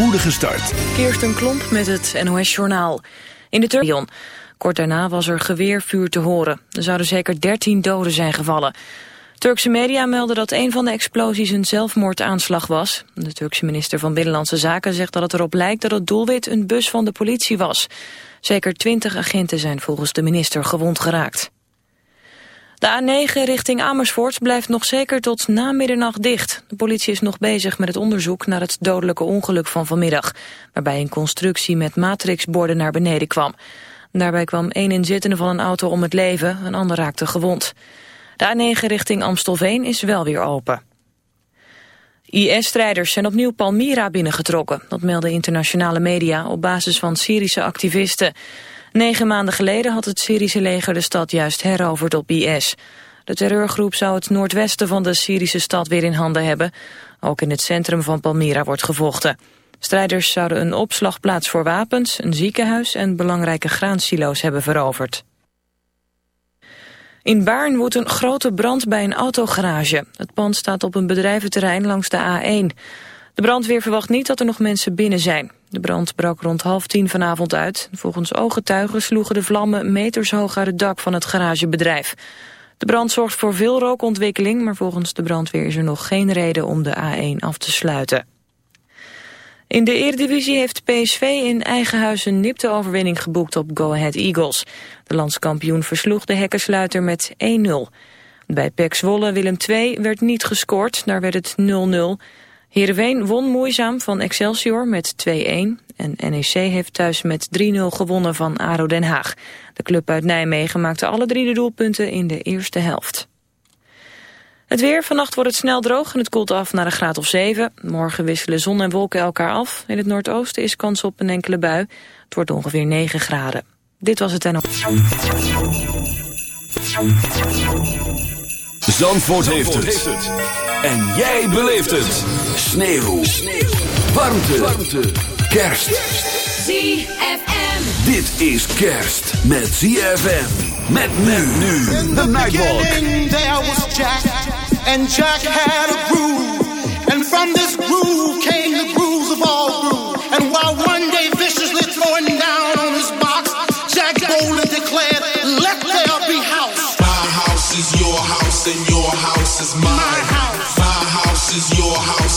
spoedige start. een Klomp met het NOS-journaal. In de Turkion. Kort daarna was er geweervuur te horen. Er zouden zeker 13 doden zijn gevallen. Turkse media melden dat een van de explosies een zelfmoordaanslag was. De Turkse minister van Binnenlandse Zaken zegt dat het erop lijkt dat het doelwit een bus van de politie was. Zeker 20 agenten zijn volgens de minister gewond geraakt. De A9 richting Amersfoort blijft nog zeker tot na middernacht dicht. De politie is nog bezig met het onderzoek naar het dodelijke ongeluk van vanmiddag... waarbij een constructie met matrixborden naar beneden kwam. Daarbij kwam één inzittende van een auto om het leven, een ander raakte gewond. De A9 richting Amstelveen is wel weer open. IS-strijders zijn opnieuw Palmyra binnengetrokken. Dat melden internationale media op basis van Syrische activisten. Negen maanden geleden had het Syrische leger de stad juist heroverd op IS. De terreurgroep zou het noordwesten van de Syrische stad weer in handen hebben. Ook in het centrum van Palmyra wordt gevochten. Strijders zouden een opslagplaats voor wapens, een ziekenhuis en belangrijke graansilo's hebben veroverd. In Baarn woedt een grote brand bij een autogarage. Het pand staat op een bedrijventerrein langs de A1. De brandweer verwacht niet dat er nog mensen binnen zijn. De brand brak rond half tien vanavond uit. Volgens ooggetuigen sloegen de vlammen meters hoog uit het dak van het garagebedrijf. De brand zorgt voor veel rookontwikkeling, maar volgens de brandweer is er nog geen reden om de A1 af te sluiten. In de Eredivisie heeft PSV in eigen huis een nipte overwinning geboekt op Go Ahead Eagles. De landskampioen versloeg de hekkensluiter met 1-0. Bij PEC Zwolle Willem II werd niet gescoord, daar werd het 0-0. Heerenveen won moeizaam van Excelsior met 2-1. En NEC heeft thuis met 3-0 gewonnen van ADO Den Haag. De club uit Nijmegen maakte alle drie de doelpunten in de eerste helft. Het weer, vannacht wordt het snel droog en het koelt af naar een graad of 7. Morgen wisselen zon en wolken elkaar af. In het noordoosten is kans op een enkele bui. Het wordt ongeveer 9 graden. Dit was het en op. Zandvoort, heeft, het. En jij beleeft het. Sneeuw. Sneeuw. Warmte. Warmte. Kerst. ZFM. Dit is kerst met ZFM. Met men nu. The Nightwalk. there was Jack. And Jack had a groove. And from this groove came the grooves of all grooves. And while one day viciously throwing down on his box, Jack boldly declared, let there be house. My house is your house and your house is mine.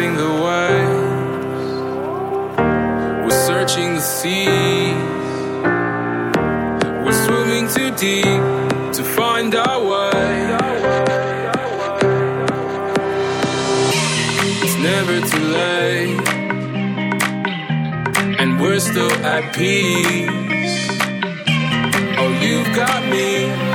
surfing the waves. We're searching the seas. We're swimming too deep to find our way. It's never too late. And we're still at peace. Oh, you've got me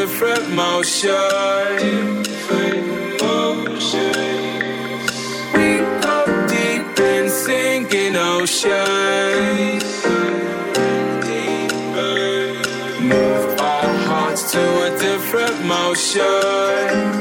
different motion. We go deep and sink in. Move our hearts to a different motion.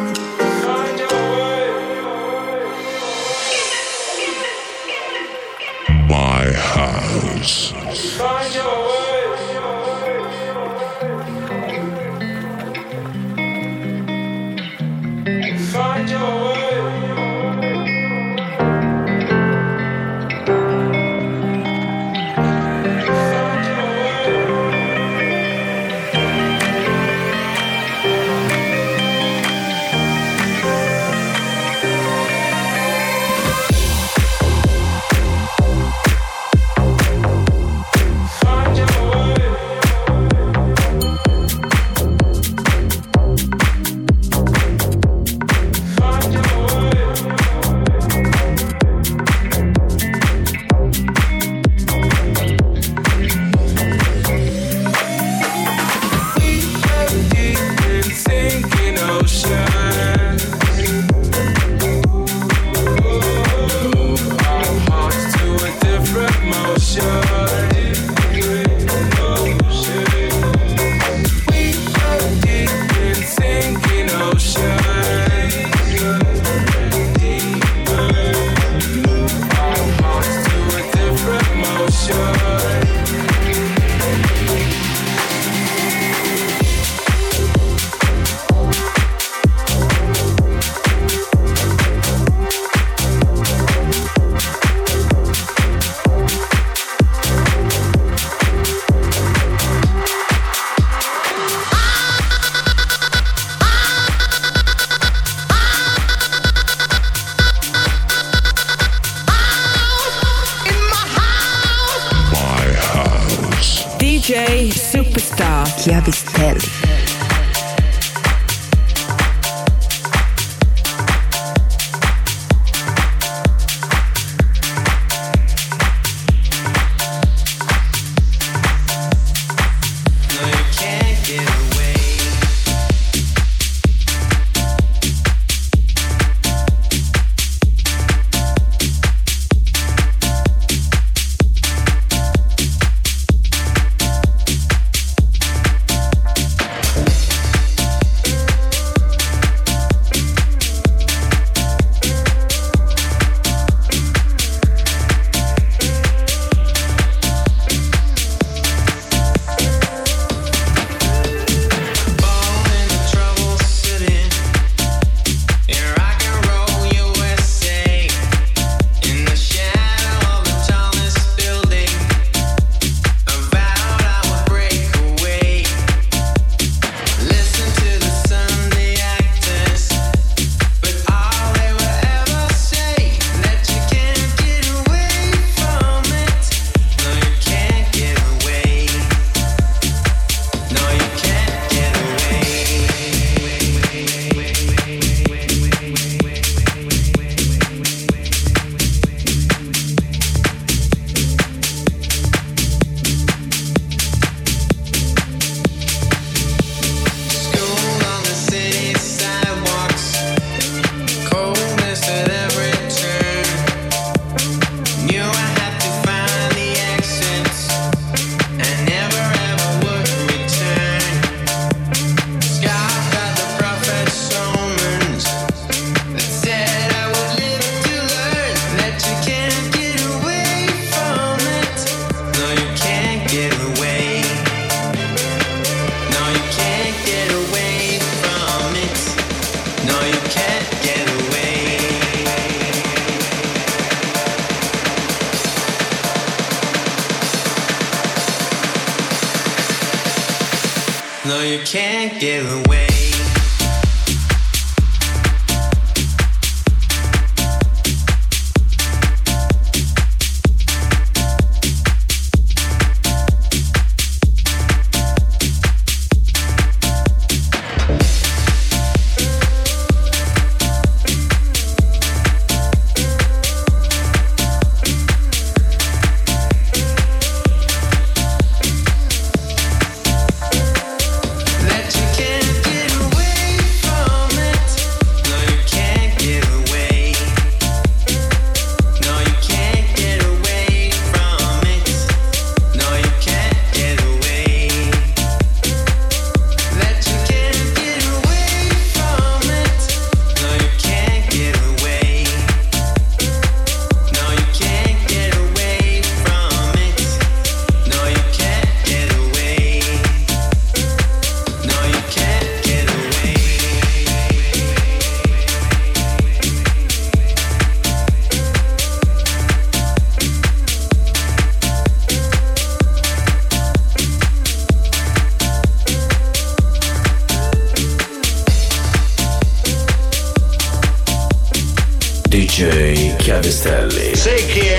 Via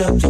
up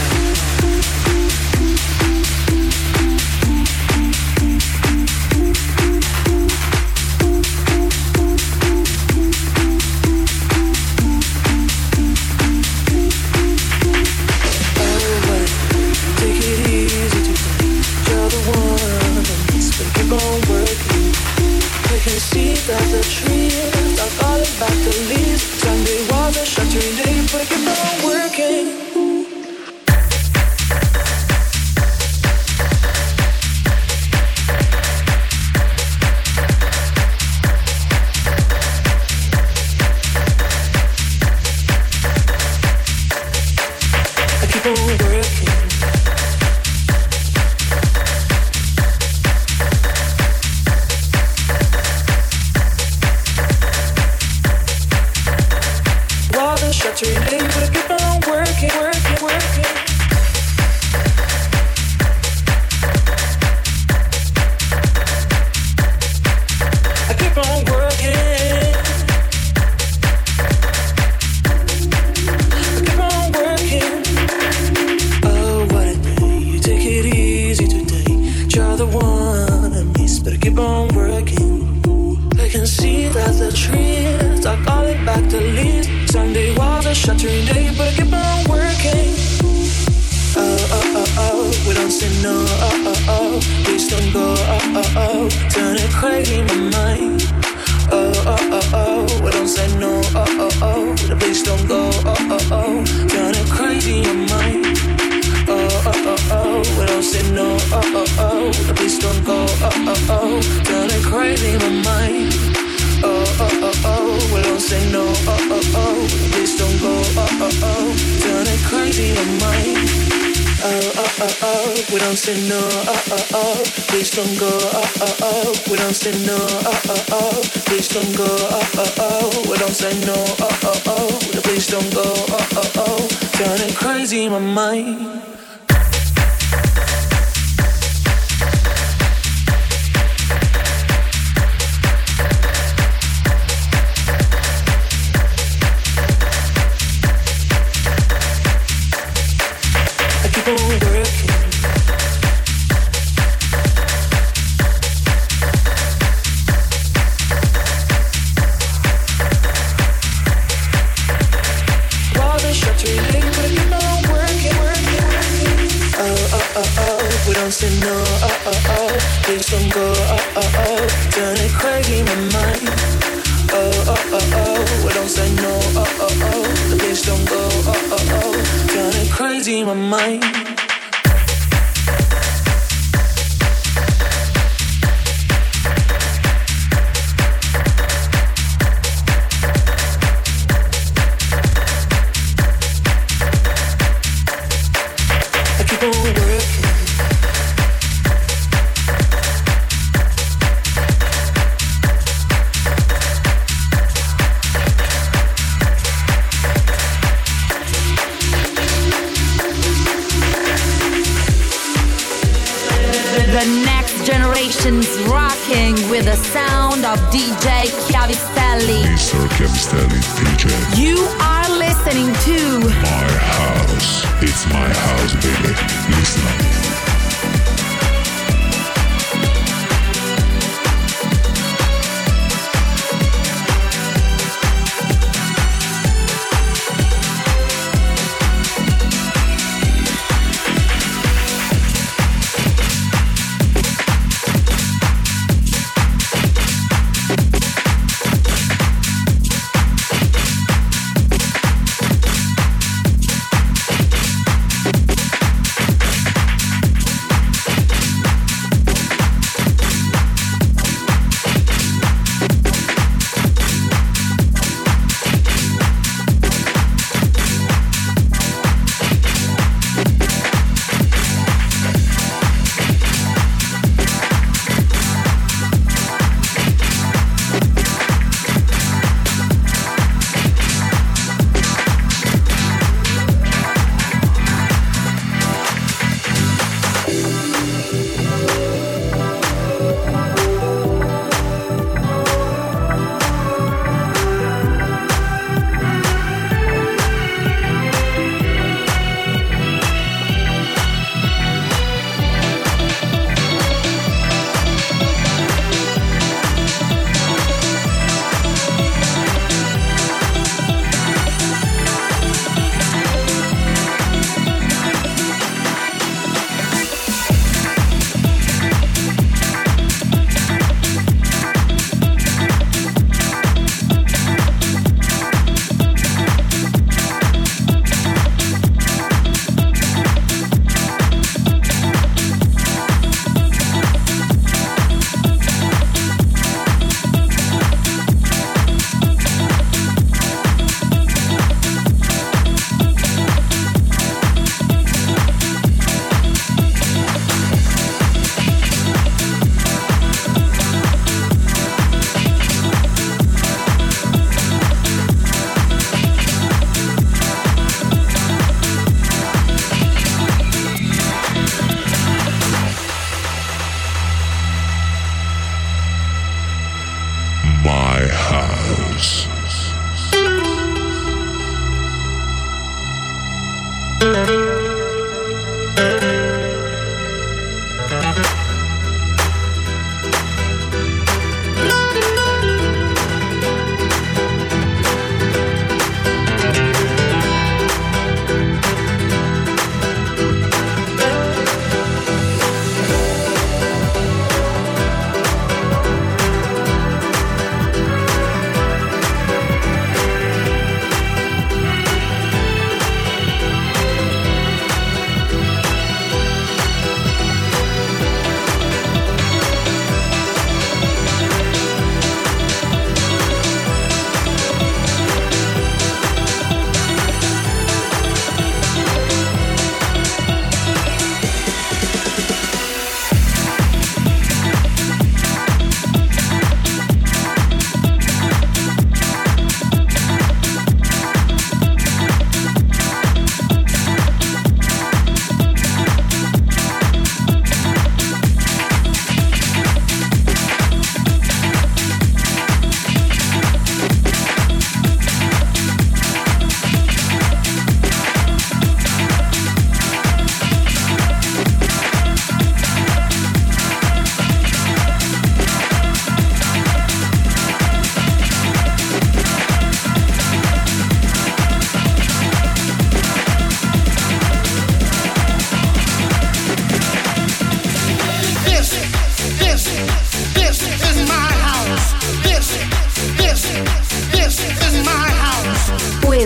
seeds as the tree. Talk all about the leaves. Sunday water, shut your name, but I can my mind. mind.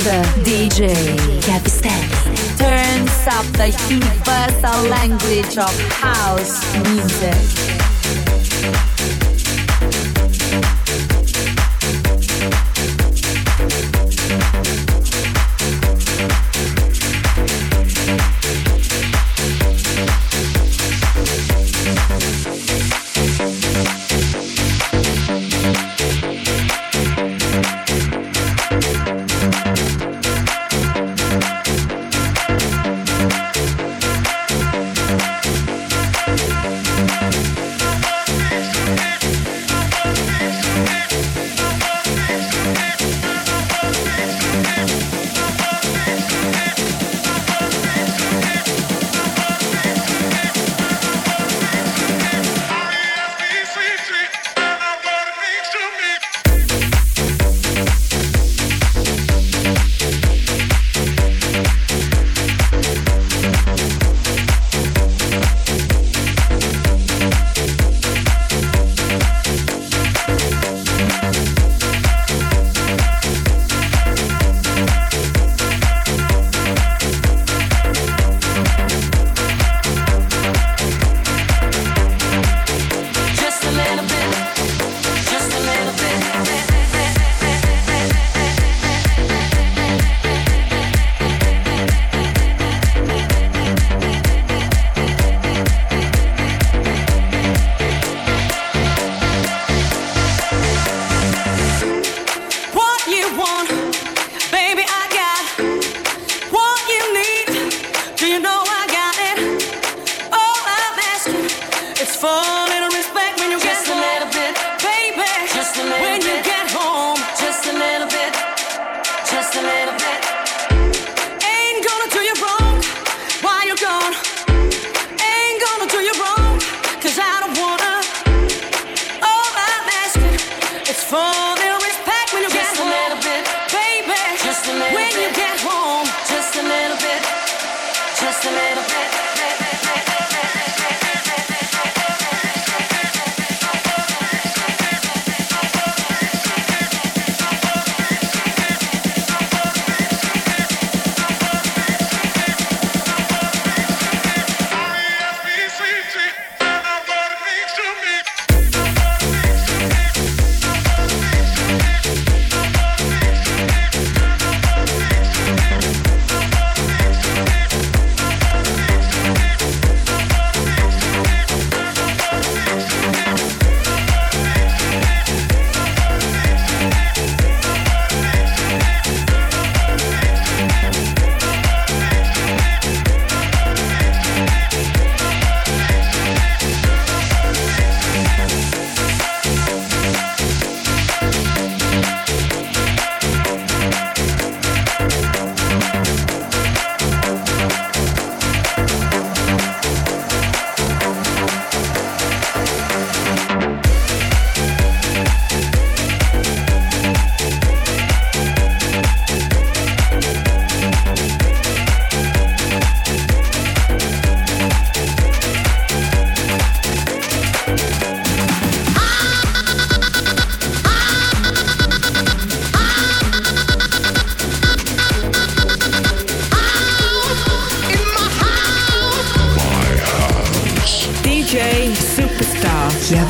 With DJ Chiavistelli. Turns up the universal language of house music.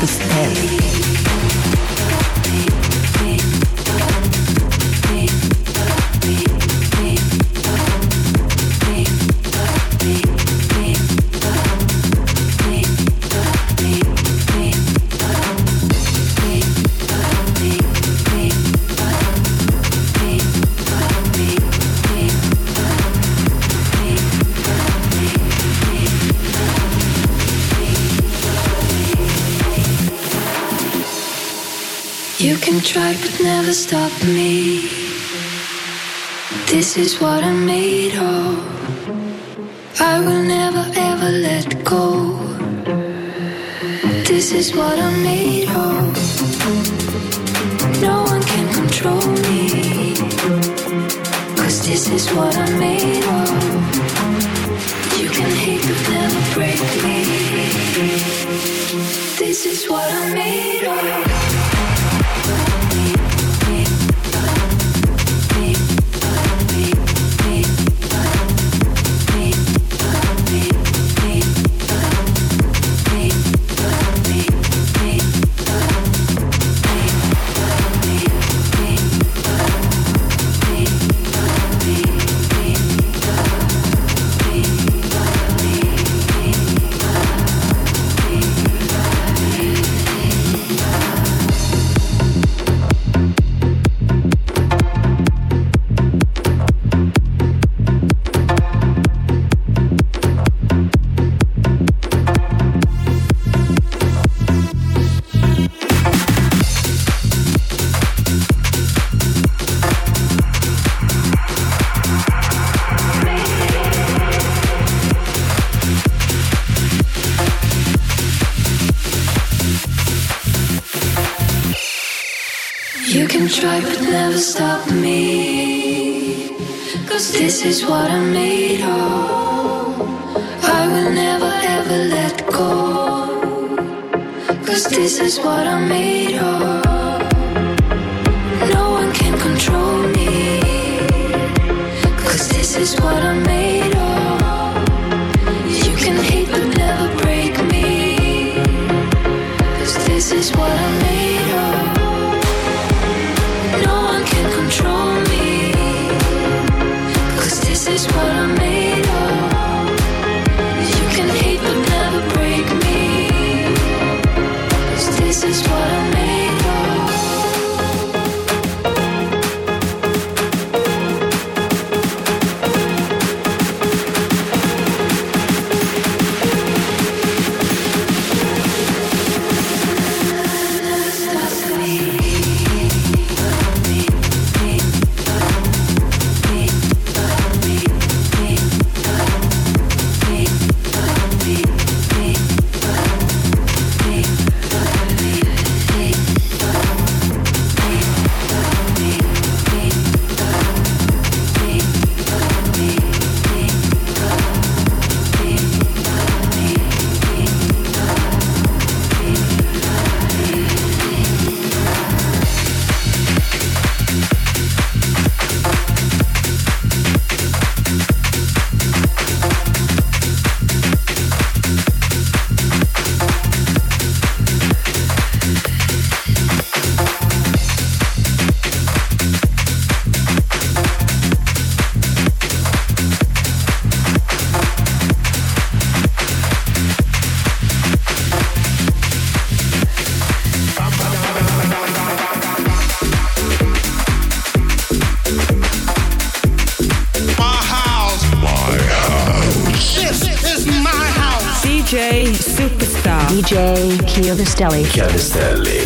Chiavistelli. Never stop me. This is what I'm made of. I will never ever let go. This is what I'm made of. No one can control me. Cause this is what I'm made of. You can hate but never break me. This is what I'm made of. Try but never stop me. Cause this is what I'm made of. I will never ever let go. Cause this is what I'm made of. No one can control me. Cause this is what I'm made of. Chiodostelli. Chiavistelli.